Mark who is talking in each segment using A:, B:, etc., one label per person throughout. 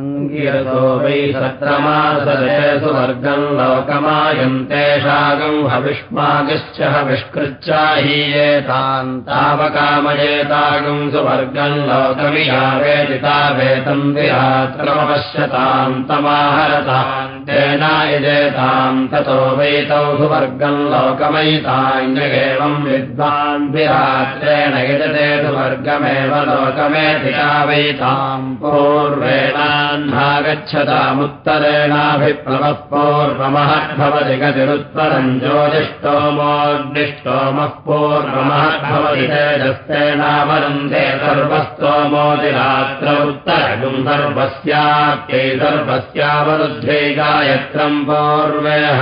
A: अङ्गिरतो वै सत्रमासदे सुवर्गम् लोकमायन्ते शागम् हविष्मागिश्च हविष्कृच्चाहीयेतान् तावकामयेतागम् सुवर्गम् लोकमियावेदितावेतम् विरात्रमपश्यताम् तमाहरताम् तेन यजेताम् ततो वैतौ सुवर्गम् लोकमयितान्यगेवम् विद्वान् विरात्रेण यजते सुवर्गमेव लोकमेधिका वैताम् पूर्वेण गच्छतामुत्तरेणाभिप्लवः पूर्वमः भवति गतिरुत्तरम् ज्योतिष्टोमोऽग्निष्टोमः पूर्वमः भवति तेजस्तेनावरुन्धे सर्वस्तोमोदिरात्र उत्तरगुम् सर्वस्याप्यै सर्वस्यावरुद्धे गायत्रम् पूर्वेह।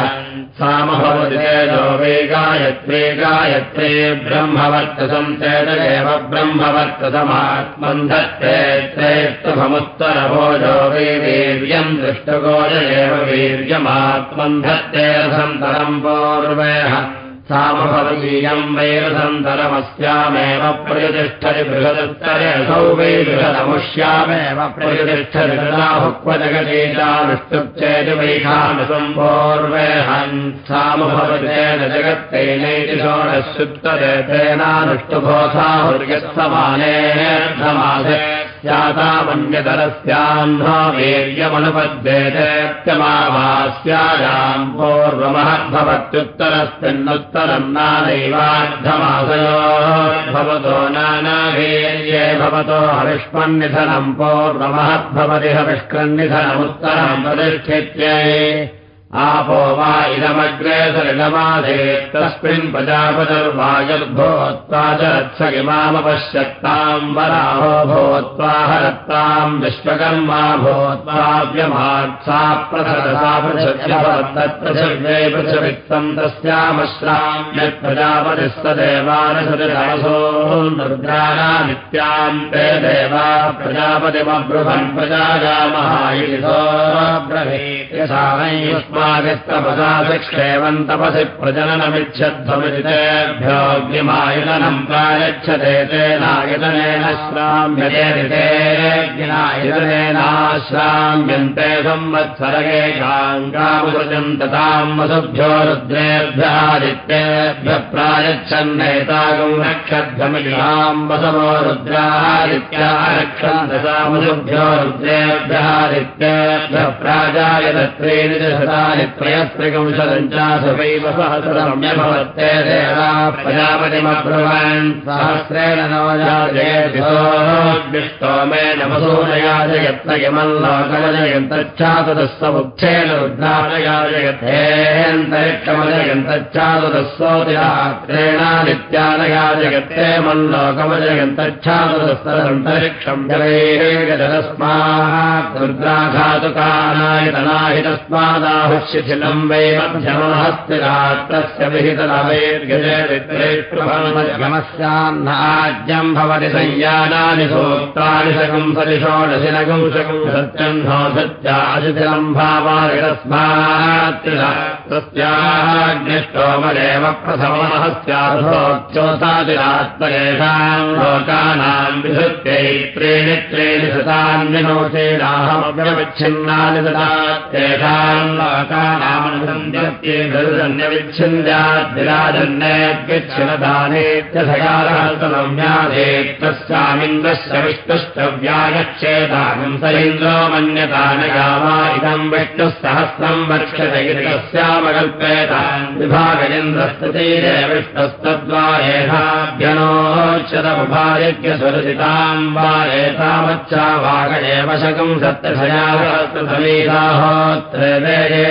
A: सामभवति तेजो वे गायत्रे गायत्रे ब्रह्मवर्तसम् तेजगेव ब्रह्मवर्तसमात्मन्धत्तेऽमुत्तरभोजो वे वीर्यम् दृष्टगोज एव वीर्यमात्मन् धत्ते रसन्तरम् पूर्वेह सामभवतीयम् वैरसन्तरमस्यामेव प्रयतिष्ठति बृहदुत्तरे असौ वै बृहदमुष्यामेव प्रयतिष्ठति जगतीजानुष्टुप्चेति वैखानुसम्पूर्वेहन् सामभवतेन जगत्तेनैति षोडशुत्तरे तेनानुष्टुभोसाहुर्यत्समानेऽर्थमासे स्यातामन्यतरस्याह्नो वीर्यमनुपद्येतेत्यमावास्यायाम् पूर्वमहद्भवत्युत्तरस्मिन्नुत्तरम् नानैवार्धमासयो भवतो नानावीर्ये भवतो हविष्मन्निधनम् पूर्वमहद्भवति हविष्कन्निधनमुत्तरम् प्रतिष्ठित्यै आपो वा इदमग्रे सरिणमाधेत् तस्मिन् प्रजापतिर्वायुर्भोत्वा च रत्सगिमामपश्यक्ताम् वराहो भूत्वा हरत्ताम् विश्वकर्मा भूत्वाव्यमात्सा प्रथरसा पृथिव्यै पृथिवित्तम् तस्यामश्राम् यत् प्रजापतिस्तदेवानसरिरासो रुद्राणामित्याम् ते देवा प्रजापतिमब्रुवन् प्रजायामः इति सोऽब्रवीत् यथा युष्मादिस्तपदाशिक्षेवम् तपसि प्रजननमिच्छध्वमितेभ्योऽग्निमायुधनम् प्रायच्छते तेनायुधनेन श्राम्यतेनायुधनेनाश्राम्यन्ते संवत्सरगे तताम् वसुभ्यो रुद्रेभ्यादित्येभ्यः प्रायच्छन्नेतागम् रक्षध्वमिषाम् वसवो रुद्रादित्या रक्षन्तसामुसुभ्यो रुद्रेभ्यादित्येभ्यः प्राजायतत्रेणि शतानि त्रयस्त्रिकंशतम् चासुवैव सहस्रम्यभवत्ते देवा प्रजापतिमब्रुवन् सहस्रेण नवजाजयतिष्टोमेन वसूनयाजयत्नयमल्लोकमजयन्तच्छातुदस्समुच्छेन रुद्रालयाजयथेऽन्तरिक्षमजयन्तच्छातुदस्सोतिरात्रेणानित्यालयाजयत्ते मल्लोकमजयन्तच्छातुदस्तरन्तरिक्षम् जलैर्गजरस्मात् रुद्राघातुकानायतनाहि तस्मादाहुशिथिलम् वै मध्यमहस्तिरात्तस्य विहितलवेर्गजमस्याह्नाज्यम् भवति सकम् सरिषोडशिनगम् शकम् सत्यम् नो तस्मात् तस्याग्निष्टोमदेव प्रथमहस्यार्थोच्चोतादिरात्मकेषाम् लोकानाम् विधृत्यै त्रीणि त्रीणि शतान्यनोचेनाहमव्यविच्छिन्नानि ददा तेषाम् लोकानामनुसन्ध्यत्येभिर्जन्यविच्छिन्द्याद्विराजन्नेत्यसकारस्तनम्याधेत्तस्यामिन्द्रस्य विष्णुष्टव्यागच्छेदागम् स इन्द्रो मन्यतानयामा इदम् विष्णुः सहस्रम् वर्षते इति तस्यामकल्पेतान् विभागेन्द्रस्ततीरे विष्णुस्तद्वारेषाभ्यनोच्यतमुभायज्ञसुरसिताम् वा एतावच्चा वाग एव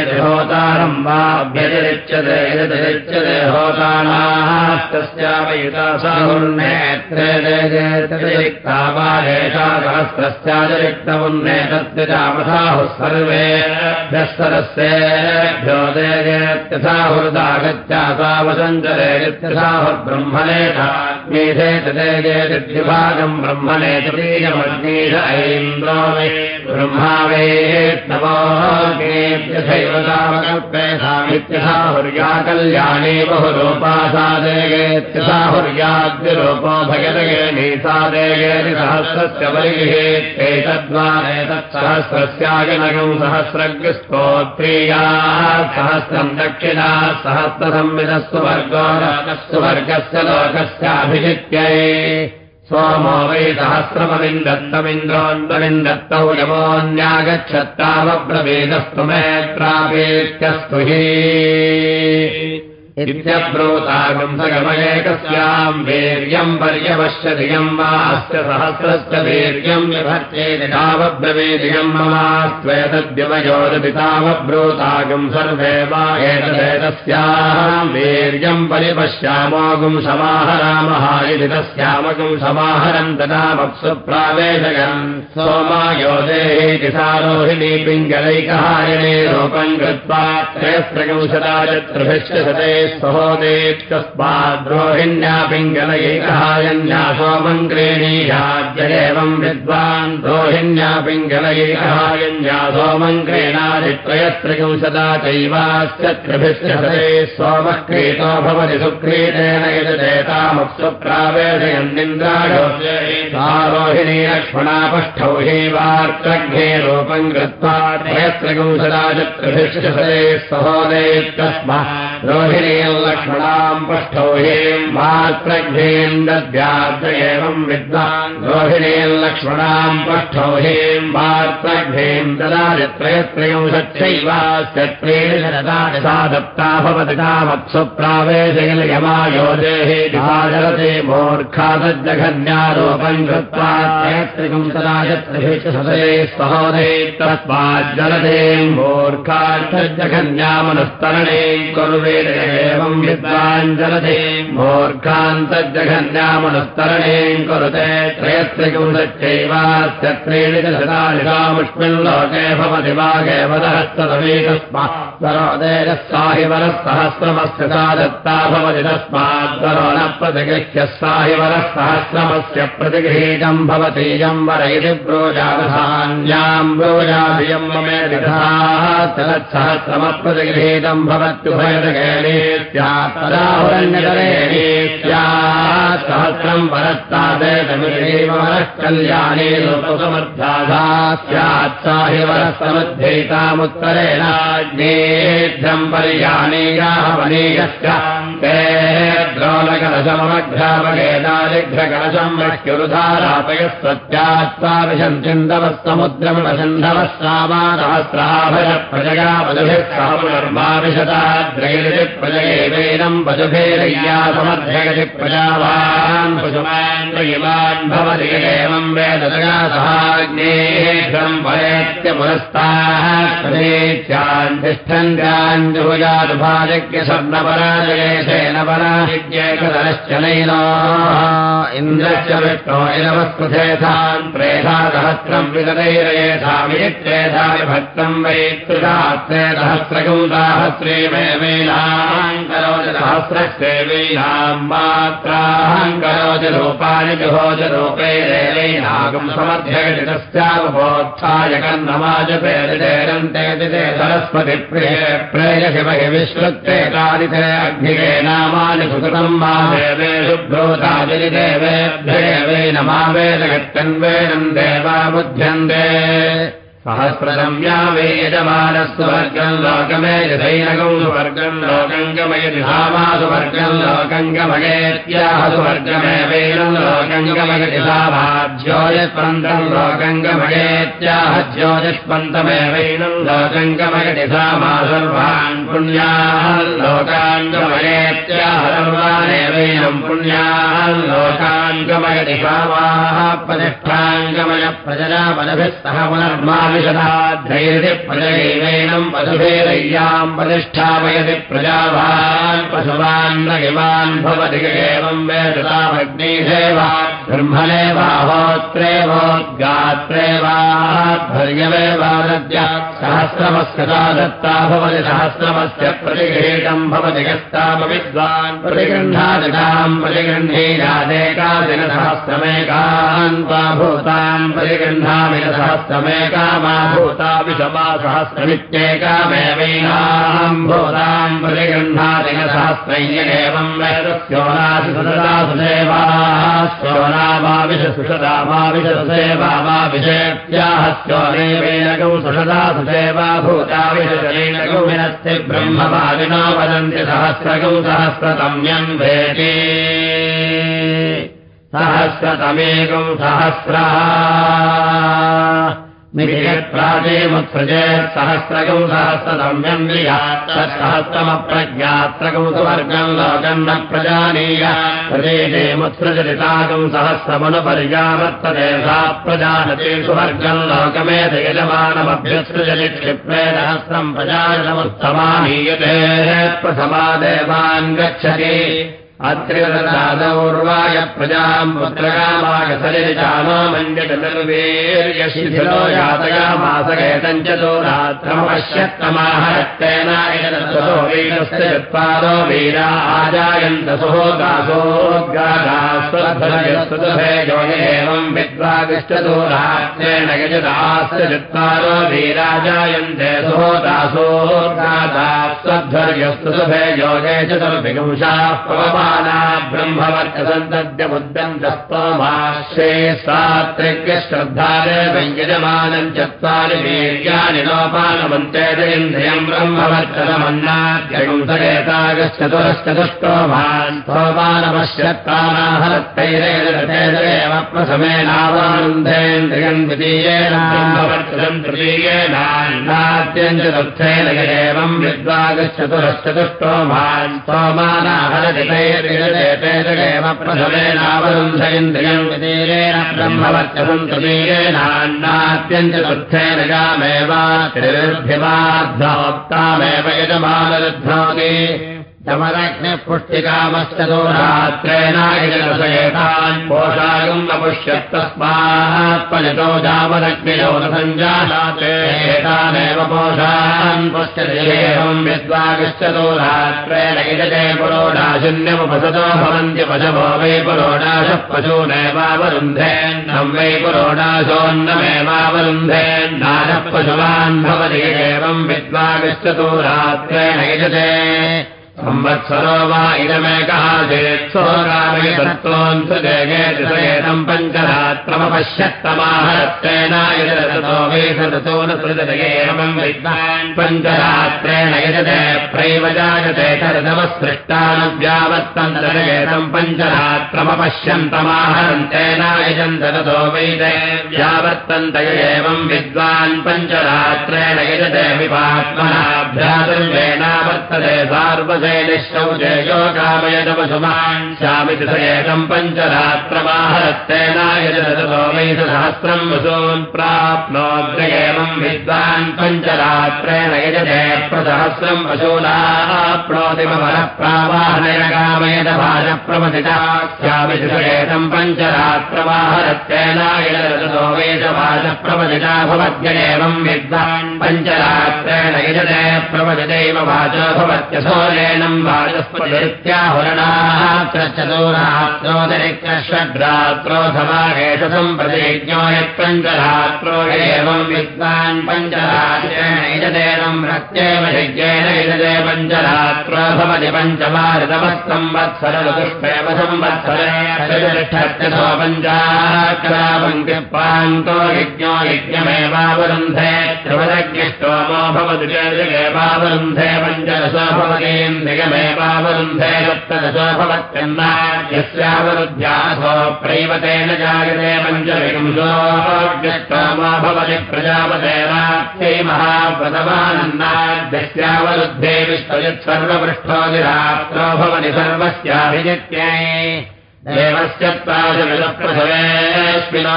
A: सत्यभयाहोत्रे होतारम् वाभ्यतिरिच्यते यतिरिच्यते होतानाः। तस्यावयुता साहुर्नेत्रे रिक्ता वा एषा सहस्रस्यातिरिक्तमुन्नेतत्विजामसाहुः सर्वेभ्यः सरस्येभ्यो दे यत्यथा हृदागत्या सावसञ्चरेत्यथाहुर्ब्रह्मणे तदेजेतिभागम् ब्रह्मणे तृतीयमग्नीश ऐन्द्रो मे ब्रह्मा वेत्नमोऽग्नेत्यथैव देवतामकल्पे सामित्यसाहुर्या कल्याणी बहुरूपा सहस्रस्य परिगृहेत्येतद्वा सहस्रज्ञस्तोत्रीयाः सहस्रम् दक्षिणा सहस्रसंविदस्तु वर्गो सुवर्गस्य लोकस्याभिजित्यै सोमो वै सहस्रमविन्दत्तमिन्द्रोऽन्वविन्दत्तौ यमोऽन्यागच्छत्तावब्रवेदस्तु मेत्रापेत्यस्तु हि इत्यब्रोतागम्सगमयेकस्याम् वीर्यम् पर्यवश्यधियम् वा अस्य सहस्रस्य वीर्यम् विभर्त्येति तावब्रवीधियम् ममास्त्वेतद्यवयोदपि तावब्रोतागम् सर्वे वा एतदेतस्याम् वीर्यम् परिपश्यामोगुम् समाहरामः इति तस्यामगुम् समाहरम् तदामप्सु प्रावेशयन् सोमायोदेहेति सारोहिणी पिङ्गलैकहारिणे रूपम् कृत्वा त्रयस्त्रगंशदाचत्रिभिश्च शते स्तहोदेत्यस्माद्रोहिण्या पिङ्गलयैकहायन्या विद्वान् रोहिण्या पिङ्गलयैकहायन्या सोमङ्क्रीणादित्रयस्त्रिकंशदा चैवास्यत्रिभिश्चते सोमः क्रीतो भवति सुक्रीतेन यजदेतामप्सु प्रावेशयन्निन्द्राढोहिणी लक्ष्मणापष्ठौ हेवार्त्रघ्ने रूपम् कृत्वा रोहिणी लक्ष्मणाम् पष्ठौ हीम् मात्रघ्नीम् दद्याद्र एवम् विद्वान् रोहिणीम् लक्ष्मणाम् पष्ठौ हीम् मात्रघ्नीम् ददात्रयत्रयंशत्यैवास्त्रीणि सा दत्ता भवति तावत्सु प्रावेशयमायोदेः जलते मूर्खादजघन्यारोपम् कृत्वा त्रयत्रिकम् तदाचत्रिभिशते सहोदे तस्माज्जलते मूर्खार्थजघन्यामनुस्तरणे कुर्वेद एवम् विद्वाञ्जलते। मूर्खान्तजघन्यामनुस्तरणे कुरुते त्रयस्त्रिकंसच्चैवास्य त्रीणि च शतानिकामुष्मिन् लोके भवति वागेवदहस्तदमेकस्मात् सरोदेजः साहिवरः सहस्रमस्य सा दत्ता भवति तस्माद्वरो न प्रतिगृह्य साहिवरः सहस्रमस्य प्रतिगृहीतम् भवतीयम् वर इति ब्रोजाधान्याम् ब्रोजाभियम् ममे तत्सहस्रमप्रतिगृहीतम् भवत्युभयदगेणे सहस्रम् वरस्तादेतमिदेवरः कल्याणे लोकसमर्थाधा स्यात् साहिवरः समध्यैतामुत्तरेण ज्ञेभ्यम् पर्याणेयाः वनेयस्य ते द्रोणकलशममघ्रामगेदालिघ्रकलशम् मह्युरुधारापयस्वत्यात्ताविशन्तिन्दवः समुद्रमवसन्धवः सामासहस्राभय प्रजगा वधुभिः सह पुनर्माविशताद्रयति प्रजगेवेनम् वधुभेरय्या समध्यगति प्रजावान् भवति वेददगा सहाग्नेभ्यम् वरेत्य पुरस्ताः प्रदेत्यान् तिष्ठन्त्याञ्जुभुजादुभाजज्ञ स्वर्णपराजयेशेन पराजिज्ञेकदनश्चनैना इन्द्रश्च विष्णो इदवस्पृथेथान् प्रेधा सहस्रम् विगतैरयेषामित्रेधा विभक्तम् वैत्रिदात्रे सहस्रकम् साहस्रे मे वेलाम् करोति सहस्रस्यैवैनाम् मात्राहम् करोति रूपाणि जुहोज रूपैरेवैनागम् समध्यगति तस्यावबोत्थाय कन्नमाजपेरितेरन्ते दिते सरस्वति प्रिये प्रेयसि महि विश्रुत्ते कादिते अग्निगे नामानि सुकृतम् मा देवेषु ब्रूतादिदेवेभ्येवेन मा वेदगत्यन्वेनम् देवा बुध्यन्ते सहस्रम्या वे यजमानस्तु वर्गम् लोकमे यथैनगम् सुवर्गम् लोकम् गमयति धामा सुवर्गम् लोकम् गमयेत्याह सुवर्गमेवैनम् लोकम् गमयति सामाज्योतिष्पन्तम् लोकम् गमयेत्याह ज्योतिष्पन्तमेवैनम् लोकम् गमयति सामा सर्वान् पुण्याः लोकान् गमयेत्याह सर्वानेवैनम् पुण्याः लोकान् गमयति सामाः प्रतिष्ठान् गमय प्रजनापदभिः सह पुनर्मान् विशदाध्यैरति प्रजैवेनम् पशुभेदय्याम् प्रतिष्ठापयति प्रजावान् पशुवान् न इमान् भवति एवम् वेदतामग्निषेव ब्रह्मणे वाहोत्रे वोद्गात्रे वाध्वर्यमेवानद्य सहस्रमस्यता दत्ता भवति सहस्रमस्य प्रतिगृहीतम् भवति यस्तामविद्वान् प्रतिगृह्णादिताम् प्रतिगृह्णीयादेकादिनसहस्रमेकान् वा भूताम् प्रतिगृह्णामि सहस्रमेका भूता विषमा सहस्रमित्येकामेवैनाम् भूताम् प्रतिगृह्णादिनसहस्रैर्येवम् वेदस्योनासि सुददासु देवाः सुषदा मा विशसेवा मा विषेत्याहस्योनेवेन गौ सुषदासु देवा भूता विशतेन गौविनस्ति ब्रह्मवादिनो वदन्ति सहस्रगौ सहस्रतम्यम् वेति सहस्रतमेकौ सहस्रः प्राचेमुत्सृजेत् सहस्रकौ सहस्रतम्यम् सहस्रमप्रज्ञात्रकौ सुवर्गम् लोकम् न प्रजानीय। प्रदेशेमुत्सृजलिताकम् सहस्रमनुपर्यावर्तते सा प्रजानते सुवर्गम् लोकमेत यजमानमभ्यसृजलि क्षिप्रे सहस्रम् प्रजानमुत्तमानीयते प्रथमादेवान् गच्छति अत्रिदौर्वाय प्रजाम् पुत्रगामागसरिचानो मञ्जटर्वेर्यशिथिलो यातयामासकेतम् च दोरात्रमपश्यत्तमाहरत्तेनायनस्तो चत्वारो वीरा आजायन्त सुहोदासोद्गादास्वभे एवम् विद्वादिष्टदोरात्रेण यजदास्य चत्वारो वीराजायन्ते सुहोदासोद्गादास्वध्वर्यस्तुभे योगे चतुर्भिगंशाः पवमा ब्रह्मवर्तसन्तद्यमुद्यन्तस्तोमाश्रे सात्रिज्ञश्रद्धारे व्यञ्जमानम् चत्वारि वीर्यानि नोपानमन्त्रेन्द्रियम् ब्रह्मवर्तनमन्नाद्यगुंसरेतागश्चतुरश्चतुष्टोमान् सोपानमश्यत्तानाहरत्तैरेव प्रथमेनावरुन्धेन्द्रियम् द्वितीयेन ब्रह्मवर्तनम् तृतीयेनान्नाद्यम् चतुर्थेन एवम् विद्वागश्चतुरश्चतुष्टोमान् सोमानाहरतितैर एव प्रथमेनावरुन्धयन्द्रियम् वितीरेण ब्रह्मवर्त्यसम् तृतीयेनान्नात्यञ्चतुर्थेन गामेव त्रिर्भ्यमाद्धोक्तामेव यजमानरुद्धोति यमरग्निपुष्टिकामश्चतो रात्रेणायजलसयेतान् पोषागम् न पुष्यत्तस्मात्पजतो न सञ्जानातेतानेव पोषान् पुष्यदेवम् विद्वागच्छतो रात्रेण भवन्ति पशवो वै पुरोडाशः वै पशुवान् भवति एवम् संवत्सरो वा इदमेकः चेत्सोरामेतत्त्वोऽन्तम् पञ्चरात्रमपश्यत्तमाहरत्रेण यजतो वेसतो न सृजतम् विद्वान् पञ्चरात्रेण यजते प्रैव जायते तदवसृष्टानव्यावर्तन्तम् पञ्चरात्रमपश्यन्तमाहरन्तेन यजन्त ततो वैदे व्यावर्तन्त एवम् विद्वान् पञ्चरात्रेण यजते विपात्मनाभ्यासर्वेणावर्तते सार्व निश्चौचेयो कामयदवसुमान् श्यामिति स पञ्चरात्रमाहरत्तेनायजतो वै सहस्रम् वसून् प्राप्नोद्र एवम् विद्वान् पञ्चरात्रेण यजते प्रसहस्रम् वशूनाप्नोति ममनः प्रावाहनय कामयद भाजप्रमथिता श्यामिति स एकम् पञ्चरात्रमाहरत्तेनायजतो वै भाजप्रमथिता भवद्य एवम् विद्वान् पञ्चरात्रेण यजते प्रवदितैव वाचो भवत्यसोरे चतुरात्रोदरिक्रषड्रात्रो समाहेश सम्प्रतिज्ञो यत्पञ्चरात्रो एवम् विद्वान् पञ्चरात्रेणैजदेनम् प्रत्येव यज्ञेन पञ्चरात्रो भवति पञ्चमारितमस्संवत्सरदुष्टेव संवत्सरेष्ठो पञ्चाक्रापङ्क्तिपान्तो यज्ञो यज्ञमेवावरुन्धे त्रिवदज्ञष्टोमो पञ्चरसो भवतीम् निगमेवावरुन्धे सप्तदशो भवत्यन्ना यस्यावरुध्यासो प्रैवतेन जायते पञ्चविंशोऽष्टोमो भवति प्रजापतेनाख्यै महाव्रतमानन्नाद्यस्यावरुद्धे विश्वयत् सर्वपृष्ठोदिरात्रो भवति सर्वस्याभिजित्यै देवस्य प्राजविदप्रसवेऽस्मिना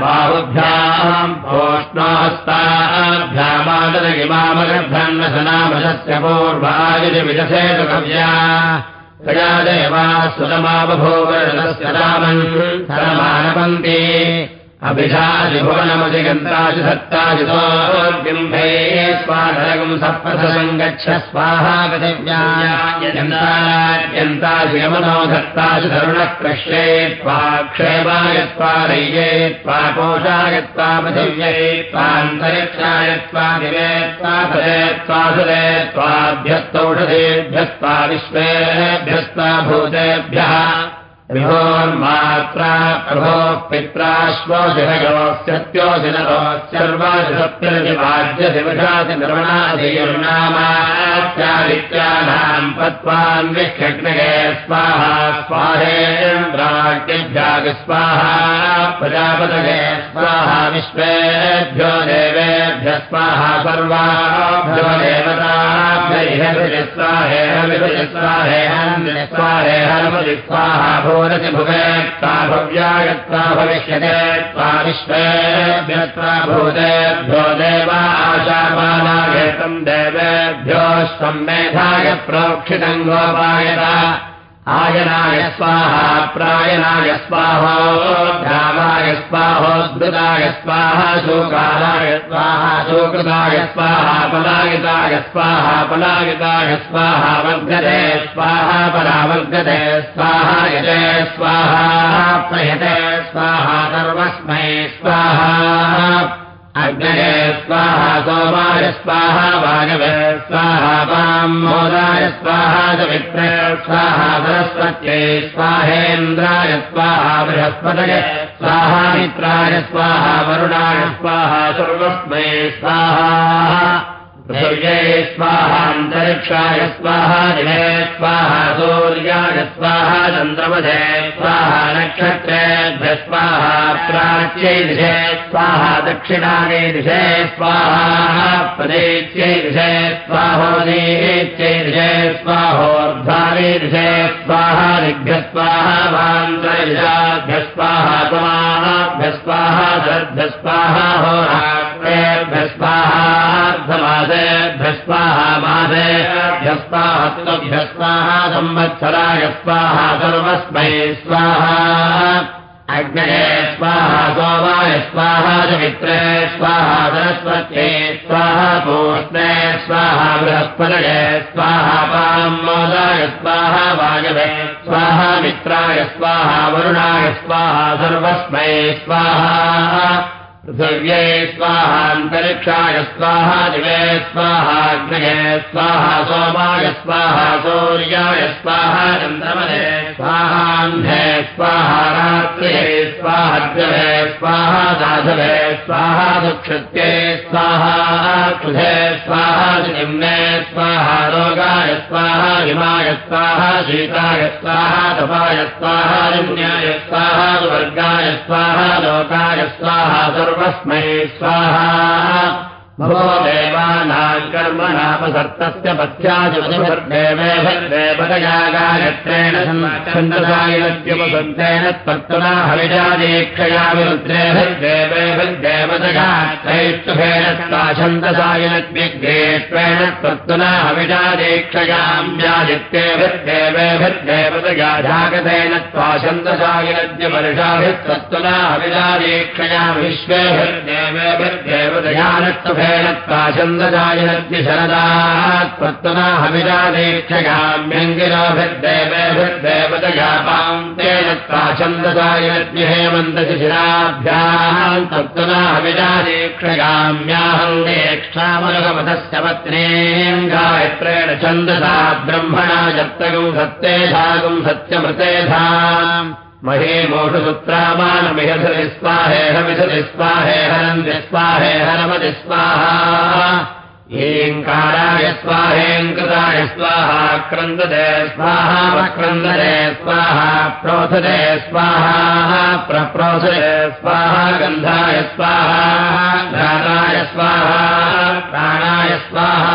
A: बाहुभ्याम् इमामगर्भन्नसनामशस्य पूर्वायुजविदधेतु कव्या तया देवा सुतमाबभूवस्य रामन् सरमानपन्ति अभिषादिभुवनमधिगन्तासि सत्ताजितोर्बिम्भे स्वाधरगम् सप्तसङ्गच्छ स्वाहा पृथिव्यायन्तासि गमनो धत्तासि तरुणः कृष्ये त्वा क्षेमाय त्वा रय्ये त्वा कोशाय त्वा पृथिव्यै त्वान्तरिक्षाय त्वा दिवे त्वा सुरे त्वाभ्यस्तौषधेभ्यस्त्वा विश्वेभ्यस्त्वा भूतेभ्यः विभोर्मात्रा प्रभोः पित्राश्वोऽधिरगोऽस्योऽधिनरोऽस्यर्वादिसप्तदिवाद्यदिवशाति निर्वणादिर्नामात्यादित्यानाम् पत्वान् विक्षग्नगे स्वाहा स्वाहेन्द्राज्ञभ्याग स्वाहा प्रजापतगे स्वाहा विश्वेभ्यो देवेभ्य स्वाहा सर्वाभ्यो देवताभ्य स्वाहे स्वाहे स्वाहे भूरति भुवेत्ता भव्यायत्वा भविष्यते त्वा विश्वेभ्यत्वा भूतेभ्यो देवा आशापालायतम् देवेभ्यो सम्मेधाय प्रोक्षितम् गोपायता आयनाय स्वाहा प्रायणाय स्वाहोद्धावाय स्वाहोद्भृताय स्वाहा शोकालाय स्वाहा शोकृताय स्वाहा पलायिताय स्वाहा पलायिताय स्वाहा वर्गते स्वाहा परावर्गते स्वाहा यते स्वाहा प्रयते स्वाहा सर्वस्मै स्वाहा अग्नये स्वाहा सोमाय स्वाहा वागवे स्वाहा वामोदाय स्वाहा सवित्रे स्वाहा सरस्वत्यै स्वाहेन्द्राय स्वाहा बृहस्पतये स्वाहा मित्राय स्वाहा वरुणाय स्वाहा सर्वस्मै स्वाहा पृथिव्यै स्वाहान्तरिक्षाय स्वाहा दिवे स्वाहा, सूर्याय स्वाहा चन्द्रमधे स्वाहा नक्षत्रेभ्य स्वाहा, प्राच्यै दिशे स्वाहा, दक्षिणायै दिशे स्वाहा प्रदेच्यै दिशे स्वाहोदीच्यै दिशे स्वाहोर्धारे दिशे स्वाहा ऋभ्य स्वाहा, वान्तरिजाभ्य स्वाहा स्वाहा सर्भ्य स्वाहा स्वाहा। मासेभ्य स्वाहा तुभ्य स्वाहा संवत्सराय स्वाहा सर्वस्मै स्वाहा। अग्नये स्वाहा सोमाय स्वाहा चमित्रे स्वाहा सरस्वत्यै स्वाहा पूष्णे स्वाहा बृहस्पतये स्वाहा पामोदाय स्वाहा वायवे स्वाहा मित्राय स्वाहा वरुणाय स्वाहा सर्वस्मै स्वाहा पृथिव्यै स्वाहान्तरिक्षाय स्वाहा दिवे स्वाहाग्नये स्वाहा सोमाय स्वाहा सूर्याय स्वाहा चन्द्रमदे स्वाहान्धे स्वाहा रात्र्यै स्वाहाग्रवे स्वाहा साधवे स्वाहा दुक्षत्यै स्वाहा कृधे स्वाहा निम्ने स्वाहा रोगाय स्वाहा हिमाय स्वाहा शीताय स्वाहा तपाय स्वाहा निम्न्याय स्वाहा वर्गाय स्वाहा लोकाय स्वाहा सर्वस्मै स्वाहा भवो देवानाम् कर्मणापसर्तस्य पथ्यादिदेवेभद्रेवतयागायत्रेण छन्दसायनद्युपसन्तेन त्वत्तुना हविजादीक्षया विरुद्रेभद्रेवेभद्देवतयात्रैष्टुभेन सा छन्दसायनद्विग्रेत्वेन त्वत्तुना हविजादीक्षयाम्यादित्येभद्देवेभद्देवतया जागतेन त्वा छन्दसायनद्यवर्षाभित्वत्तुना हविजादीक्षया विश्वेभद्देवेभद्देवतयानत्वभेन तेन त्वा छन्दसायनद्य हेमन्तशिशिराभ्याम् तत्तुना हविजादीक्षयाम्याहम् देक्षामनुगमतस्य पत्नीम् गायत्रेण छन्दसा ब्रह्मणा जप्तगम् सत्येधागम् सत्यमृतेधाम् महे मोषुपुत्रामानमिहधि स्वाहेहमिषति स्वाहेहरन्ति स्वाहेहरमति स्वाहा ईङ्काराय स्वाहेङ्कृताय स्वाहा क्रन्दते स्वाहा वक्रन्दते स्वाहा प्रोथते स्वाहा प्रप्रोथते स्वाहा गन्धाय स्वाहा घाताय स्वाहा प्राणाय स्वाहा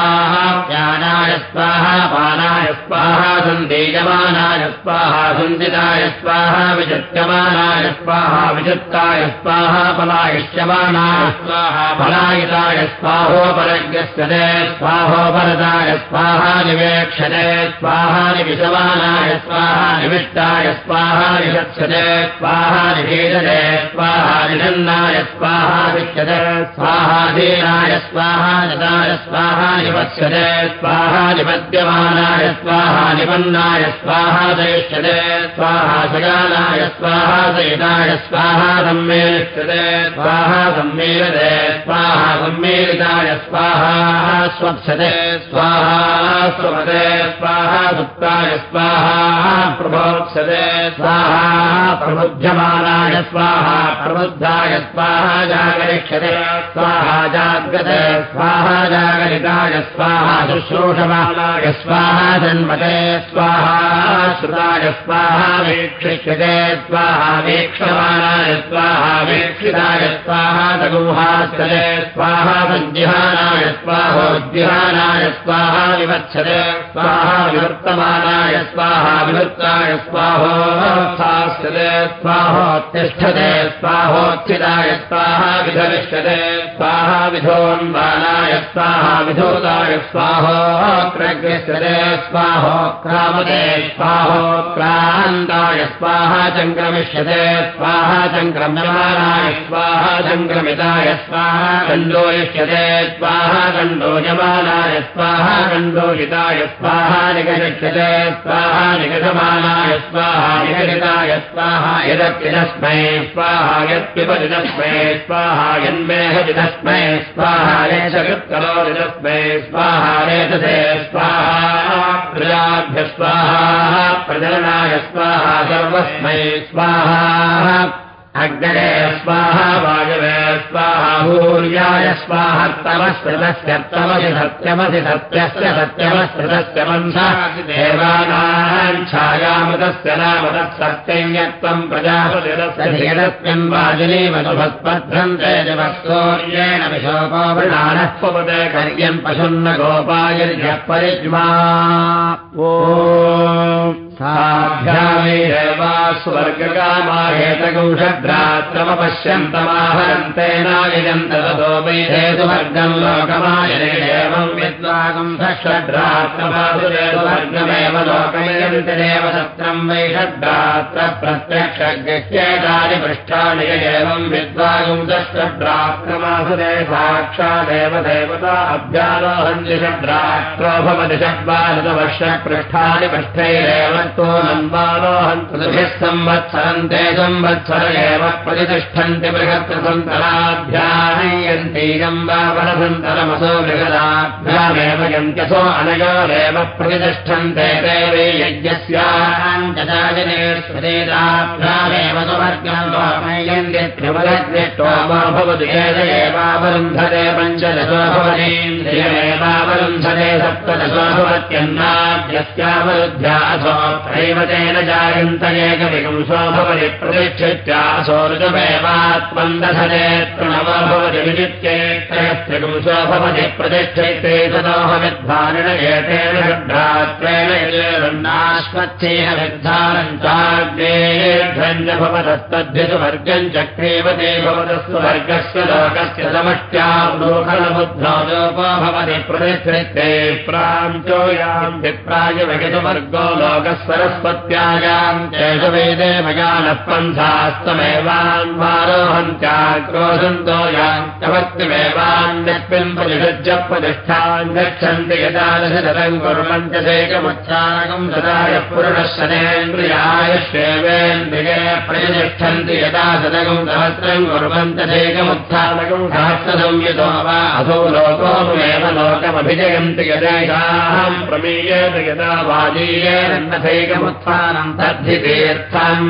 A: ज्ञानाय स्वाहा पानाय स्वाहा स्वाहा सन्दीयमानाय स्वाहा सन्दिताय स्वाहा विचित्यमानाय स्वाहा विचित्ताय स्वाहा पलायिष्यमानाय स्वाहा पलायिताय स्वाहोपरज्ञस्य दे स्वाहोपरताय स्वाहा निवेक्षते स्वाहा निविशमानाय स्वाहा निविष्टाय स्वाहा निषत्स्यते स्वाहा निषेदते स्वाहा निषन्नाय स्वाहा विच्यते स्वाहाधीनाय स्वाहा नदाय स्वाहा निपत्स्यते स्वाहा निपद्यमानाय स्वाहा निपन्नाय स्वाहा दयिष्यते स्वाहा सगानाय स्वाहा सयिताय स्वाहा सम्मेलिष्यते स्वाहा सम्मीलते। स्वाहा सम्मीलिताय स्वाहा, स्वप्स्यते, स्वाहा, स्वपते, स्वाहा, सुप्ताय, स्वाहा प्रभोक्ष्यते स्वाहा प्रबुध्यमानाय स्वाहा, प्रबुद्धाय, स्वाहा, जागरिष्यते, स्वाहा, जाग्रते, स्वाहा, जागरिताय, स्वाहा शुश्रूषमाणाय स्वाहा, जन्मते, स्वाहा, श्रुताय, स्वाहा, वीक्षिष्यते, स्वाहा, वीक्षमाणाय, स्वाहा, वीक्षिताय, स्वाहा दगुहास्तते स्वाहा सञ्जिहानाय स्वाहोद्जिहानाय स्वाहा विवत्सते स्वाहा विवर्तमानाय स्वाहा विवृत्ताय स्वाहोत्थास्यते स्वाहोत्तिष्ठते स्वाहोत्थिताय स्वाहा विधविष्यते स्वाहा विधोन्बालाय स्वाहा विधोताय स्वाहोक्रग्रस्यते स्वाहोक्रामते स्वाहोक्रान्ताय स्वाहा चङ्क्रमिष्यते। स्वाहा चङ्क्रम्यमानाय स्वाहा चङ्क्रमिताय स्वाहा कण्डोयिष्यते स्वाहा कण्डोयमानाय स्वाहा कण्डोहिताय स्वाहा निगरिष्यते स्वाहा स्वाहा निगरिताय स्वाहा यदप्यदस्मै स्वाहा यत्पिबदिदस्मै स्वाहा स्वाहा प्रजननाय स्वाहा स्वाहा स्वाहा भूर्याय स्वाहत्तमस्मृतस्यत्तमसि सत्यमसि सत्यस्य सत्यमस्मृतस्य बन्धः देवानाम् छायामृतस्य नामतः सत्यम् यत्त्वम् प्रजापतिरस्मिन् वाजिनी मधुभक्पध्रन्ते जवक्तोर्येण विशोको वृणानः पवदे कर्यम् पशुन्न गोपायर्यः परिज्मा ओ ేణాయజం తదతో వైదేతువర్గం లోకమాయనేవం విద్వాగం సషడ్రాత్రపాదుర్గమేవ లోకమయంతిరేవ సత్రం వై షడ్రాత్ర ప్రత్యక్షగృహ్యేతాని పృష్టాని ఏవం విద్వాగం దష్టడ్రాత్రమాసురే సాక్షాదేవ దేవతా అభ్యారోహంది షడ్రాత్రో భవతి పృష్టాని పృష్టైరేవత్తో నంబారోహంతుభిः సంవత్సరం ते సంవత్సర ఏవ ప్రతిష్టంతి బృహత్సంతరా बृहत्सन्तराभ्यायन्तीयम् वा वरसन्तरमसो बृहदाभ्यामेव यन्त्यसो अनयोरेव प्रतिष्ठन्ते देवे वा भवति एत एवावरुन्धते पञ्चदशो भवतीन्द्रियमेवावरुन्धते सप्तदशो भवत्यन्नाभ्यस्यावरुद्ध्यासो त्रैवतेन जायन्त एकविकंसो भवति प्रतिष्ठित्यासो ऋतुमेवात्मन्दधने तृणवो भवति विजित्येत्रयस्त्रिपुंसो भवति प्रतिष्ठिते तदोहविद्धारिण एतेन षड्रात्रेण यजेरन्नाश्वत्थेह विद्धारम् चाग्नेभ्यञ्ज भवतस्तद्धितुवर्गम् चक्रेवते भवतस्तु वर्गस्य लोकस्य समष्ट्यावलोकनबुद्धो लोको भवति प्राञ्चो याम् विप्राय विगतवर्गो लोकः सरस्वत्यायाम् चेषवेदे मयानः पन्थास्तमेवान्वारोहन्त्याक्रोशन्तो यान्त्यवक्तिमेवान्यस्मिन् परिषज्य प्रतिष्ठान् गच्छन्ति यदादशतम् कुर्वन्त्यसेकमुत्सारकम् सदाय पुरुषः श्वेवेन्द्रिये प्रतिष्ठन्ति यदा शतकम् सहस्रम् कुर्वन्त्यसेकमुत्थानकम् सहस्रसंयुतो वा असौ लोकोमेव लोकमभिजयन्ति यदेषाम् प्रमीयेत यदा वाजीयेरन्नथैकमुत्थानम् तद्धितीर्थम्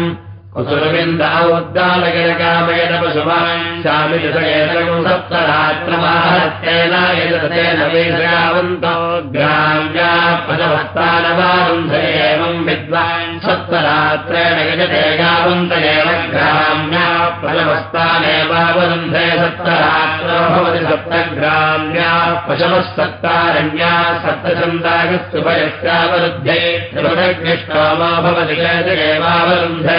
A: कुसुरविन्दावोद्दालगिरकामयेन पशुमान् शामिलितगेतकम् सप्तरात्रमाहत्तेन यजतेन वेदयावन्तो ग्राम्या पदभक्तानवारुन्धे एवम् विद्वान् सप्तरात्रेण यजते यावन्त एव ग्राम्या फलमस्तानेवावरुन्धे सप्तरात्रो भवति सप्तग्राम्य सप्तछन्दागस्तु भयस्यावरुध्ये त्रिपदग्निष्टोमो भवति चेदेवावरुन्धे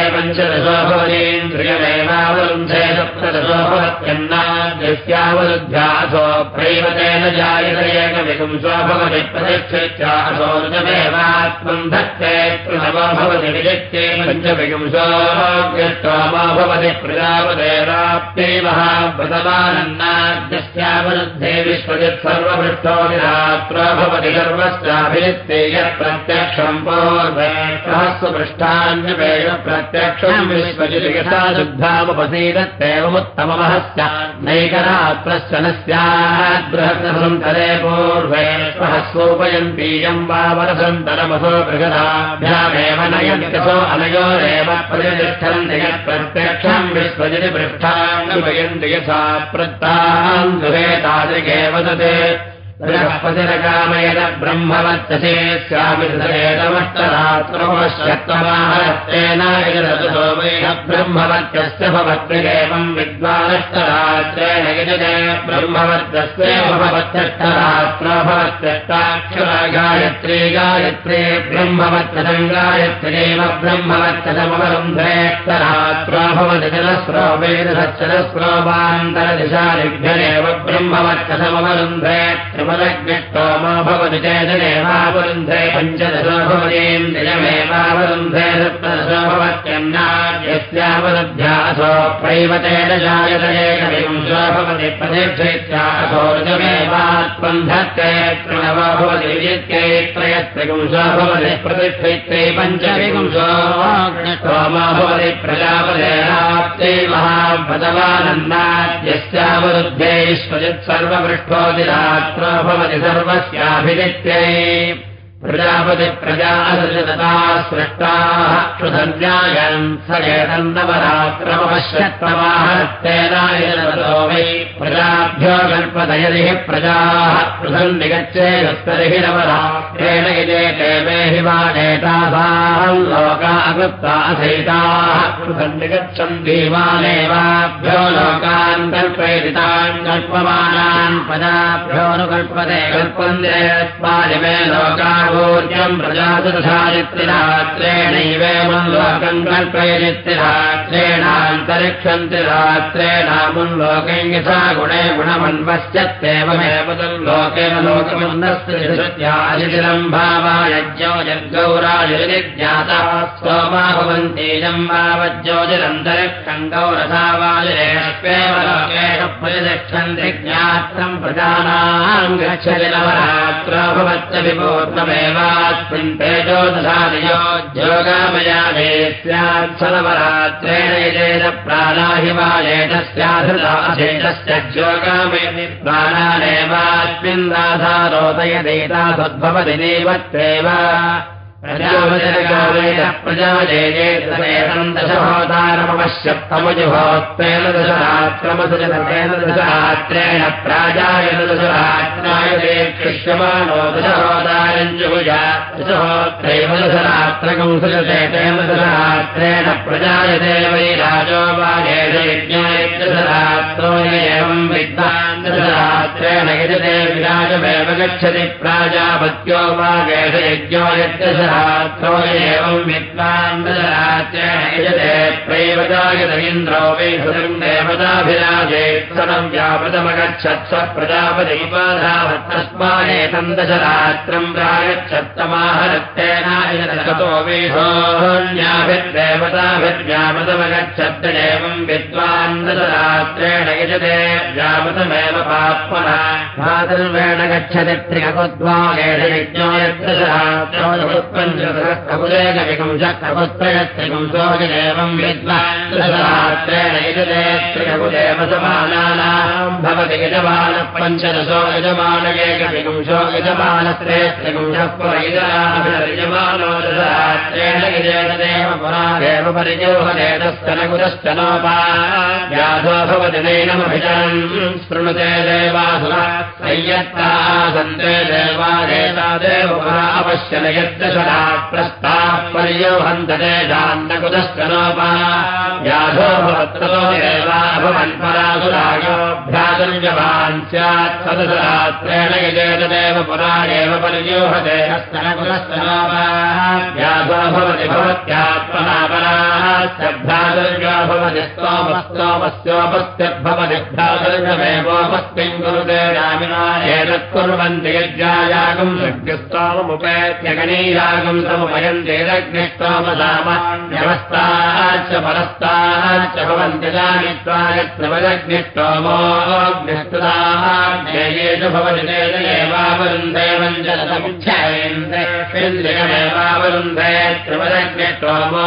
A: पञ्चदशो भवतीन्द्रियमेवावरुन्धे सप्तदशो भवत्यन्नाद्यस्यावरुद्ध्यासो प्रैवतेन जायत एकविपुंसो भवति प्रतिक्षेत्यासो ऋतमेवात्मम् धत्ते प्रणवो भवति विजित्ये पञ्चविपुंसो मा भवति प्रजापतेराप्ते महाव्रतमानन्नाद्यस्यावरुद्धे विश्वजित् सर्वपृष्ठो निरात्रो भवति सर्वस्याभिनित्ते यत् प्रत्यक्षम् सहस्रपृष्ठान्यपेय प्रत्यक्षम् विश्वजिता शुद्धामुपसीदत्येवमुत्तममः स्यात् नैकरात्रश्च न स्यात् बृहत्तरे पूर्वे सहस्रोपयन्तीयम् वा वरसन्तरमसो बृहदाभ्यामेव नयन्त्यसो अनयोरेव प्रतिष्ठन्ति यत् प्रत्यक्षम् विश्वजिति पृष्ठान्यपयन्ति यथा प्रत्ताम् गृहे तादृगेव तत् स्यामिदमष्टरात्रोश्चत्वमाहरत्तेन यजतो वेह ब्रह्मवर्चस्य भवत्येवम् विद्वानष्टरात्रेण यजत। ब्रह्मवर्चस्य भवत्यष्टरात्रो भवत्यष्टाक्षरा गायत्री गायत्रे ब्रह्मवर्चसम् गायत्र्येव ब्रह्मवर्चसमवरुन्धेष्टरात्रो भवति जलस्रो वेदसच्चलस्रोवान्तरदिशालिभ्यरेव त्रिपदग्निष्टोमो भवति चेदनेवावरुन्धे पञ्चदशो भवतीन्द्रियमेवावरुन्धे सप्तदशो भवत्यन्नाद्यस्यावरुध्यासो प्रैवतेन जायत एकविंशो भवति प्रतिक्षेत्यासो ऋजमेवात्मम् धत्ते प्रणवो भवति विजित्यै त्रयस्त्रिपुंसो भवति प्रतिक्षेत्रे पञ्चविपुंसो ोमो भवति प्रजापतेनाप्ते महाभदवानन्दाद्यस्यावरुद्धेष्वजित् सर्वपृष्ठोदिरात्रो भवति सर्वस्याभिनित्यै प्रजापतिप्रजासृजतता सृष्टाः क्षुधन्यायन् स एतन्नवराक्रमपश्यत्तमाहत्तेनायनतो वै प्रजाभ्यो हि प्रजाः पृथन् निगच्छेदस्तरिहि नवरात्रेण यजेते मे हि वा नेतासाम् लोका अकृत्ता असहिताः पृथन् निगच्छन् दीवानेवाभ्यो लोकान् कल्पयति तान् कल्पमानान् ूर्जम् प्रजातुरसारित्रिरात्रेणैवेमम् लोकम् कल्पयदित्रिरात्रेणान्तरिक्षन्तिरात्रेणामुम् लोकम् यथा गुणे गुणमन्वश्यत्येवमेव तम् लोकेन लोकमन्नस्त्रिलम् भावायज्ञो जद्गौरायुर्ज्ञाता स्तोमा भवन्तीजम् भावज्योतिरन्तरिक्षम् गौरसावायुरेष्वेव लोकेन परिदक्षन्ति ज्ञात्रम् प्रजानाम् गच्छति नवरात्र भवत्य विपूर्णमे एवास्मिन् तेजोदधानयो योगामयामे स्यात् सलवरात्रेण यजेन प्राणाहि वा एतस्याधृताशेतस्य योगामयति प्राणानेवास्मिन् राधारोदयदेता सद्भवति नैवत्येव प्रजाजेतम् दशहोतारमपश्यत्तमुजुहोत्तेन दशरात्रमसुजतेन दशरात्रेण प्राजायन दशरात्राय कृष्यमाणो दशहोतारम् जुभुजा दशहोत्रैव दशरात्रकम् सुजते तेन दशरात्रेण प्रजायते वै राजो वा यज्ञायदशरात्रो एवम् विद्वान् दशरात्रेण यजते विराजमेव गच्छति प्राजापत्यो वा गेशयज्ञो यद्दश रात्रो एवम् विद्वान्दरात्रेण यजते प्रैवजायत इन्द्रो वै सुदम् देवताभिराजेत्सनम् व्यापृतमगच्छत् स प्रजापतिपाधावत्तस्मानेतम् दशरात्रम् एवम् विद्वान्दरात्रेण यजते व्यापृतमेव पाप्मना भातर्वेण गच्छति त्रिककुद्वागेषयज्ञो यद्दशरात्रो विद्वात्रेण यजते त्रिकपुदेव समानानाम् भवति यजमानः पञ्चदशो यजमानकेकविपुंशो यजमानस्त्रे त्रिपुंशः पुरयजमानो दशरात्रेण यजेतदेव पुरादेव परिजोहदेतश्च न कुतश्च नोपा व्याधो भवति देवासुरा संयत्ता सन्ते देवादेतादेव अवश्यनयत्तशरा प्रस्ताः पर्योहन्त तेषान्नकुतश्च नोपा व्याधो भवत्रो देवाभवन्परासुरायोऽभ्यासञ्जवान् स्यात् सदसरात्रेण यजेतदेव पुरा एव पर्योहते हस्तनकुतश्च नोपा व्याधो भवति भवत्यात्मना पराश्चभ्यादर्यो भवति स्तोमस्तोमस्योपस्त्यद्भवति भ्यादर्यमेवोपस्तिम् कुरुते रामिना एतत्कुर्वन्ति यज्ञायागम् शक्यस्तोममुपेत्यगणीयागम् समुपयन्ति यज्ञस्तोमसामान्यवस्थाश्च परस्ताश्च भवन्ति जानित्वा यत्नवदग्निष्टोमोऽग्निष्टुताः भवति चेदेवावरुन्धे वञ्जलसमुच्छयेन्द्रेन्द्रियमेवावरुन्धे त्रिवदग्निष्टोमो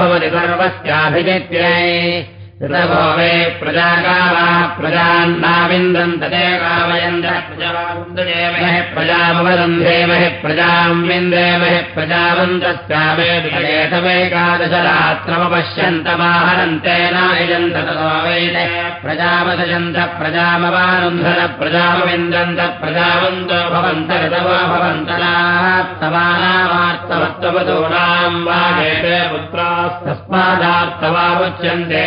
A: भवति सर्वस्याभिजित्यै वे प्रजाकामा प्रजान्नाविन्दन्तते कामयन्द्रप्रजावन्दुदेमहि प्रजामवदन्धेमहि प्रजाम् विन्देमहि प्रजावन्दस्यामेकादशरात्रमपश्यन्तमाहरन्तेनायजन्त ततो वैते प्रजावदजन्त प्रजामवारुन्धन प्रजामविन्दन्त प्रजावन्तो भवन्त ऋतवो भवन्तरात्तमानामार्तवत्ववधूनाम् वागेते पुत्रास्तस्मादार्तवामुच्यन्ते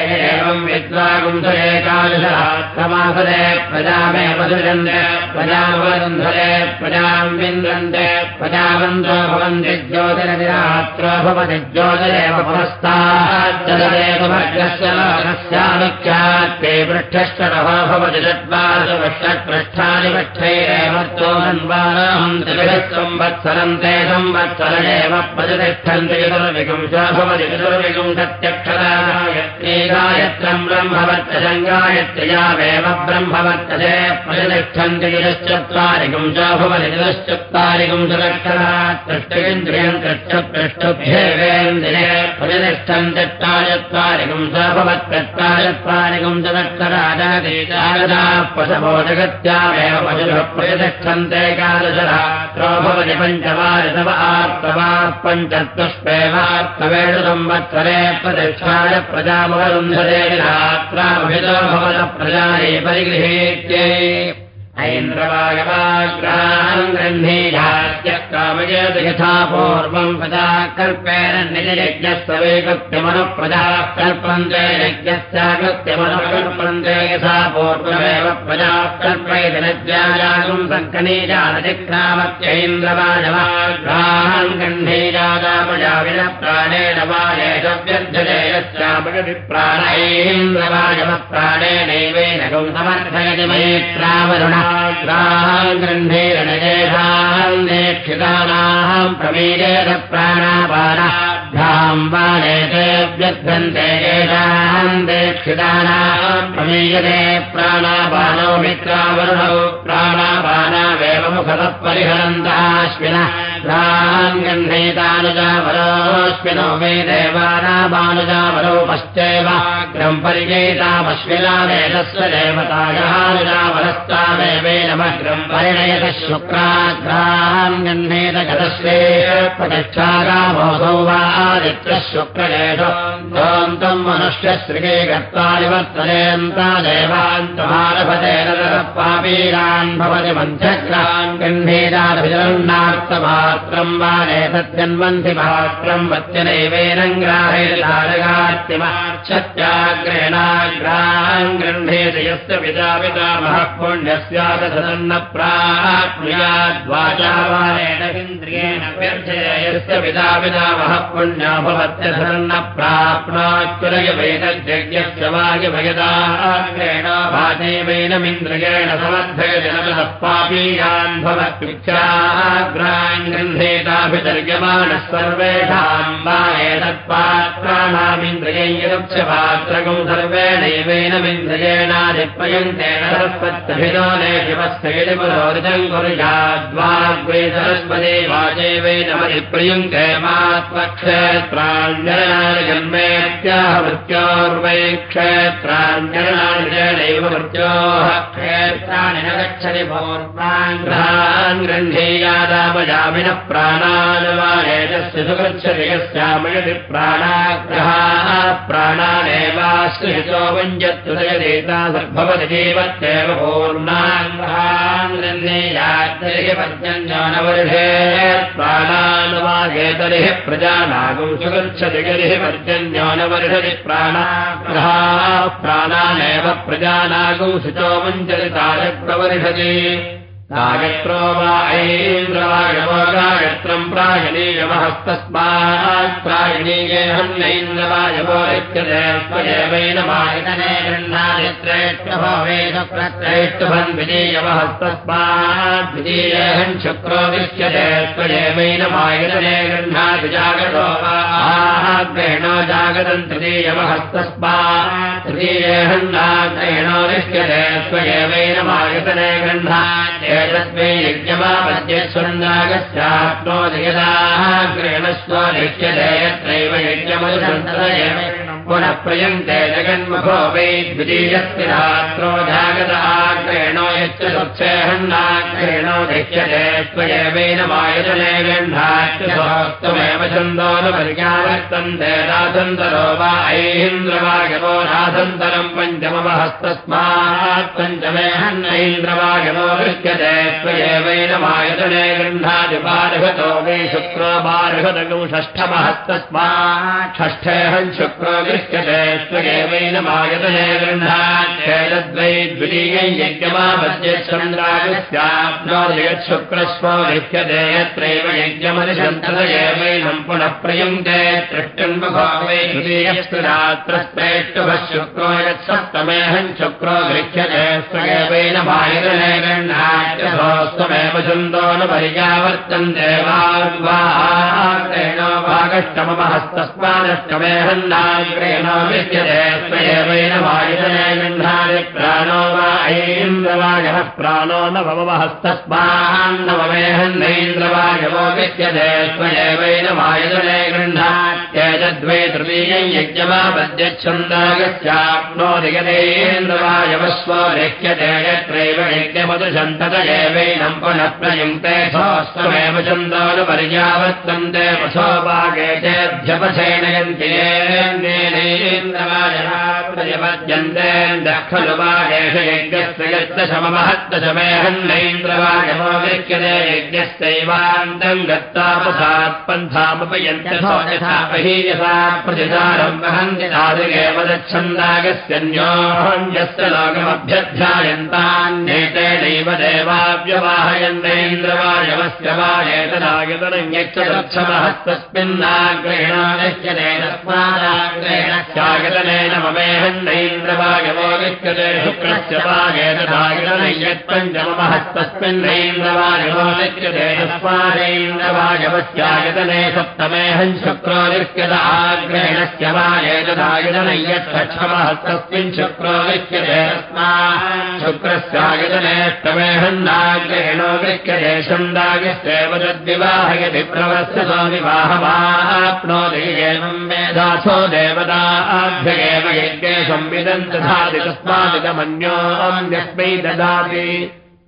A: एवम् विद्वागुंसरेकादशरात्रमासदे प्रजामेव सृजन्ते प्रजामवरुन्धरे प्रजाम् विन्दन्ते प्रजावन्तो भवन्ति ज्योतिरतिरात्रो भवति ज्योतिरेव पुरस्ताच्चदेवभर्गस्य लोकस्यानुख्यात्ते भवति चत्वारषट्पृष्ठानि पृष्ठैरेवत्वन्वानाहम् त्रिभिः संवत्सरन्ते संवत्सरमेव प्रतिष्ठन्ति चतुर्विपुंशा भवति चतुर्विपुंशत्यक्षरायत्रम् ब्रह्मवत्त सङ्गायत्र्यावेव ब्रह्मवर्तते प्रतिष्ठन्ति चतुश्चत्वारि पुंशा भवति चतुश्चत्वारि पुंशलक्षरा तृष्टिन्द्रियम् तृष्टपृष्ठभ्येवेन्द्रिये प्रतिष्ठन् चत्वारि पुंसा भवत्चत्वारि पुंसलक्षराजातीचारदा पशवो जगत्यामेव पशुः प्रतिष्ठन्ते कादशरात्रो भवति पञ्चवारि तव आर्तवा पञ्चत्वष्पेवार्तवेषु संवत्सरे प्रतिष्ठाय प्रजामवरुन्धरे भवत प्रजाये परिगृहेत्यै ऐन्द्रवागवाग्रान् गृह्णीयात्य कामयति यथा पूर्वम् प्रजा कल्पेन निजयज्ञस्वैकृत्यमनुप्रजा कल्पन्ते यज्ञस्याकृत्यमनुकल्पन्ते यथा पूर्वमेव प्रजा कल्पयति सङ्कनीजानतिक्रामत्यैन्द्रवाजवाग्रान् गृह्णीजादा प्रजाविन प्राणेन वायेषव्यर्थते यस्यापगति प्राणैन्द्रवाजव प्राणेनैवेन समर्थयति मयेत्रावरुणः गृह्णेरणजेषान्नेक्षितानाम् प्रमीरेत प्राणापानाभ्याम् बाणेते व्यर्थन्ते येषाम् देक्षितानाम् प्रमीयते प्राणापानौ मित्रावरुणौ प्राणापानावेव मुखतः परिहरन्ताश्विनः प्रान् गह्णेतानुजावरोऽश्विनो मे देवानामानुजावरो पश्चैव ग्रम् परिचेतामश्विना वेदस्य देवतायानुजावरस्तामेवे नमग्रम् परिणयत शुक्राग्रान् गह्णेत गतस्ये प्रतिष्ठागामोऽसौ वा शुक्रजेषोऽन्तम् मनुष्यश्रिगे गत्वा निवर्तनेऽन्ता देवान्तमारभतेन पापीरान् भवति गह्णेताभिजरन्नार्तमात्रम् वा नेतत्यन्वन्ति मात्रम् वत्यनैवेनङ्ग्राहेतारगार्तिमार्च्छत्याग्रेणाग्रान् गृह्णेत यस्य पिता पितामहः पुण्यस्यादशत धनन्न प्राप्नुयाद्वाचावारेणेन्द्रियेण व्यर्थयस्य पिता पितामह पुण्या भवत्य धनन्न प्राप्नोत्कुलय वैतज्ञस्य वायुभयदाग्रेण वाचैवैनमिन्द्रियेण समर्थयजनतः पापीयान् भवत्युच्चाग्रान् गृह्णेताभितर्यमाणः सर्वेषाम् वा एतत्पात्राणामिन्द्रियै कुर्याद्वाग्रे सरस्वते वाचैवेनमधिप्रयुङ्के मात्मक्षेत्राण्यरणानि जन्मेत्याह मृत्योर्वै जनैव मृत्योः क्षेत्राणि न गच्छति भोर्वान् ग्रहान् गृह्णेयादामजामिनः प्राणान् वा एतस्य सुगच्छति यस्यामयति प्राणाग्रहाः प्राणानेवाश्रितो वञ्जत्तुदयदेता भवति जीवत्येव पूर्णाङ्ग्रहान् गृह्णेयात्तरिः पर्जन्यानवर्षे प्राणान् वा एतरिः प्रजानागुं सुगच्छति गिरिः पर्जन्यानवर्षति प्राणाग्रहाः प्राणानेव प्रजानागुं वञ्चति ताजप्रवर्षति गायत्रो वा ऐन्द्रवायवो गायत्रम् प्रायणीयमहस्तस्मात् प्रायणीयेऽहन्नैन्द्रवायवो लिख्यते स्वयेवैन गृह्णादित्रेष्टभो वेदप्रत्रैष्टभन् विधीयमहस्तस्मात् विधीयेऽहन् शुक्रो लिख्यते स्वयेवैन मायतने गृह्णाति जागतो वा आग्रेणो जागतम् तृतीयमहस्तस्मात् तृतीयेऽहन्नाग्रेणो लिख्यते स्वयेवैन मायतने गृह्णाति एतस्मै यज्ञमापद्यच्छन्दागस्याप्नोति यदाः ग्रेणस्व लिख्यते यत्रैव यज्ञमनुसन्तरयेव पुनः प्रयन्ते जगन्मुखो वै द्वितीयस्य रात्रो जागत यच्च सुक्षेहन्नाग्रेणो लिख्यते त्वयेवेन वायुजने गण्ठात्मेव छन्दो न पर्यावर्तन्ते रासन्तरो वा ऐन्द्रवायवो रासन्तरम् पञ्चमहस्तस्मात् पञ्चमे हन्नैन्द्रवायवो लिख्यते त्वयेवेन वायुजने गृह्णादिपार्हतो वै शुक्रो बार्हतगौ षष्ठमहस्तस्मात् षष्ठेऽहम् शुक्रो गृह्यते स्वयेवैन मायतने गृह्णात्येतद्वै द्वितीयम् यज्ञमापद्यच्छन्द्रागस्याप्नोदयच्छुक्रस्वो गृह्यते यत्रैव यज्ञमनिषन्तदयेवैनम् पुनः प्रयुङ्क्ते तृष्टन्मुखो वै द्वितीयस्तु रात्रस्त्रेष्टुभः शुक्रो यत्सप्तमेऽहम् शुक्रो गृह्यते स्वयेवैन मायतने गृह्णात्यथोस्त्वमेव छन्दो न पर्यावर्तन्ते वाग्वाग्रेणो भागष्टमहस्तस्मादष्टमेऽहन्नाग्रेणो विद्यते स्वयेवैन वायुजने गृह्णादि प्राणो वा ऐन्द्रवायः प्राणो न भवमहस्तस्मान्नवमेहन्नैन्द्रवायवो विद्यते स्वयेवैन वायुजने गृह्णात्येतद्वै तृतीयम् यज्ञमापद्यच्छन्दागस्याप्नोति यदेन्द्रवायवस्व लिख्यते यत्रैव यज्ञमधुषन्तत एवैनम् पुनः प्रयुङ्क्ते सोऽस्वमेव छन्दोनुपर्यावर्तन्ते पशो भागे चेभ्यपसेनयन्ति प्रयपद्यन्ते खलु वागेश यज्ञस्य यज्ञस्यमहत्तशमेहन्नैन्द्रवायवो विक्यते यज्ञस्यैवान्तम् गत्तापसात् पन्थामुपयन्त्यथापहीयसा प्रतिसारम् वहन्ति तादृगेव दच्छन्दागस्यन्योऽहन्यस्य लोकमभ्यध्यायन्तान्येतेनैव यच्च दक्षमहस्तस्मिन्नाग्रेण लिख्यते तस्मादाग्रेण स्यागतनेन ममेहन्नैन्द्रवायवो लिख्यते शुक्रस्य वागेतदायतनयत्पञ्चमहस्तस्मिन्नैन्द्रवायवो लिख्यते तस्मादैन्द्रवायवस्यागतने सप्तमेहन् शुक्रो लिख्यत आग्रेणस्य वागेतदायतनयत्षमहस्तस्मिन् शुक्रो लिख्यते तस्मा शुक्रस्यागतनेष्टमेहन्नाग्रेणो लिख्यते छन्दागस्यैव तद्विवाहयति प्रवस्ततो विवाहमाप्नोति एवम् वेदासो देवताभ्यगेव यज्ञे संविदम् दधाति तस्मादिदमन्योऽन्यस्मै ददाति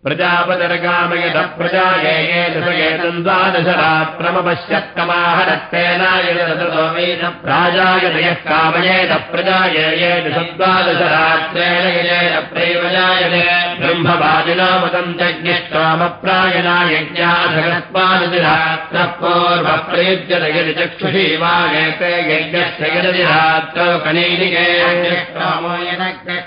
A: प्रजापदर्गामयत प्रजायेतम् द्वादशरात्रमपश्यत्कमाहरत्तेनायतो प्राजायतयः कामयेत प्रजायेत सद्वादशरात्रेण यजेन प्रैवजायते ब्रह्मवादिनामतम् जज्ञष्टामप्रायणा यज्ञाधगस्मादिरात्रः पूर्वप्रयुज्यत यदि चक्षुषी वागेते यज्ञस्य यदि रात्रौ कनीनिके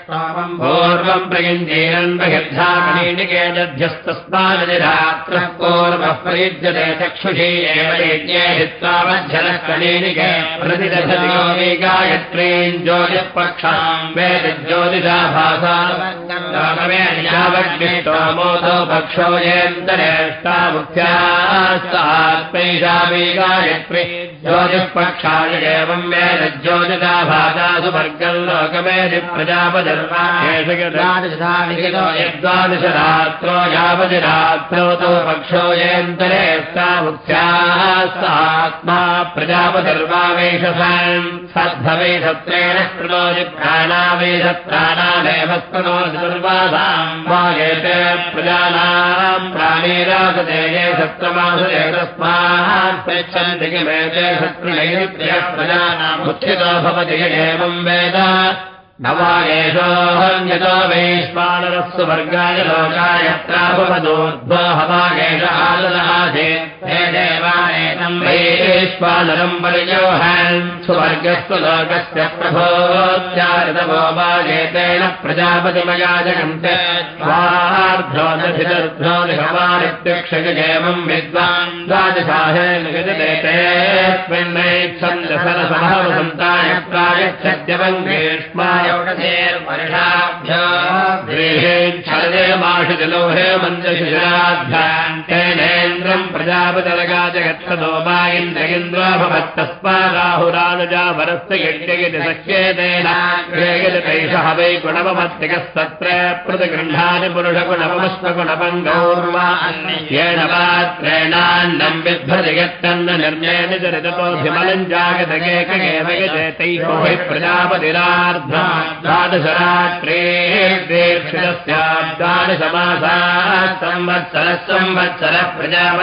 A: पूर्वम् प्रयुञ्जीरन् बहिर्धा कनीनिके दध्यस्तस्माननिरात्रः पूर्वः प्रयुज्यते चक्षुषी एव यज्ञे हित्वा मध्यनः कलीनिके प्रतिदधति योगी गायत्रीम् ज्योतिःपक्षाम् वेद ज्योतिषाभासा मोदो पक्षो येन्दरेष्टामुख्यास्तात्मैषामी गायत्री ज्योतिःपक्षाय एवम् वेद ज्योतिषा भाषासु वर्गम् लोकमेधि प्रजापदर्वादशरात्रो यावतिरात्रो तो पक्षो येन्दरेष्टामुख्यास्तात्मा प्रजापदर्वावेशसान् सद्भवे सत्रेण कृणोति प्राणावेशत्राणामेव कृणोति दुर्वासाम्। वागेते प्रजानाम् प्राणीरासते ये सत्रमासुरे तस्मात् पृच्छन्ति किमेते शत्रुणैरित्यः प्रजानामुत्थितो भवति एवम् वेद नवागेशोऽहन्यतो वैश्वानरस्तु वर्गाय लोकाय प्रापवदोद्भो हवागेश आलनाधे हे देवानेतम् वैश्वानरम् परिजोहन् सुवर्गस्तु लोकस्य प्रभोत्यारितमो वागेतेन प्रजापतिमया जगन्ते स्वार्ध्रो दधिदर्ध्रो निगमानित्यक्षगेमम् विद्वान् द्वादशाहे निगजते तेऽस्मिन्नैच्छन्दसरसमहवसन्ताय निगदितेतेऽस्मिन्नैच्छन्दसरसमहवसन्ताय प्रायच्छद्यवङ्गेष्माय षोडशेर्वर्षाभ्योहेच्छलोहे मन्दशिशिराभ्यान्तेनेन्द्रम् प्रजापतलगाजगच्छदो वा इन्द्रगिन्द्रो भवत्तस्मादाहुरानुजा वरस्य यज्ञगिति सख्येतेन तैषः वै चरिततोऽभिमलम् जागतकेकगेव यजतैको हि प्रजापतिरार्धा द्वादशरात्रेर्देक्षितस्याद्वादशमासात् संवत्सरः संवत्सरः प्रजापतिः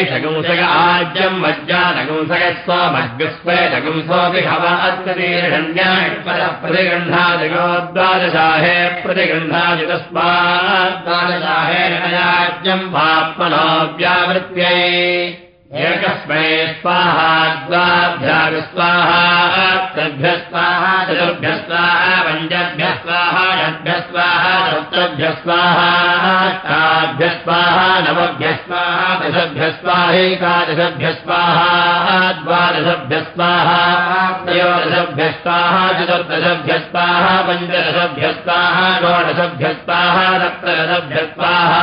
A: पुरेशगंसय आज्यम् स्वमग्रस्वेदगंसोऽपि हव अत्यतीर्षण्याः प्रतिगृह्णादिगो द्वादशाहे प्रतिगृह्णादि तस्माद्वादशाहे राज्यम् पाप्मनो व्यावृत्यै एकस्मै स्वाहा द्वाभ्यागु स्वाहा तद्भ्य स्वाहा चतुर्भ्य स्वाहा पञ्चभ्य स्वाहा षड्भ्य स्वाहा सप्तभ्य स्वाहाभ्य स्वाहा नवभ्य स्वाहा दशभ्य स्वाहैकादशभ्य स्वाहा द्वादशभ्य स्वाहा त्रयोदशभ्य स्वाहा चतुर्दशभ्य स्वाहा पञ्चदशभ्य स्वाहा षोडशभ्य स्वाहा स्वाहा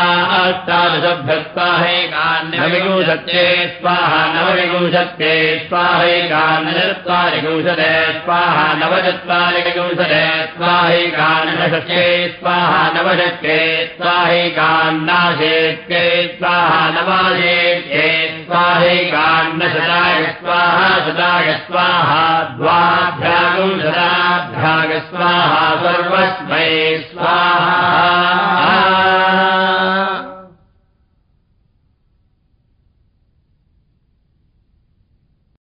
A: स्वाहा नवविंशत्ये स्वाहैकान्नचत्वारिविंशते स्वाहा नवचत्वारिविंशते स्वाहैकान्नषष्टे स्वाहा नवषट्ये स्वाहैकान्नाशेत्ये स्वाहा नवाशेत्ये स्वाहैकान्नशताय स्वाहा शताय स्वाहा द्वाभ्यागुंशताभ्याग स्वाहा सर्वस्मै स्वाहा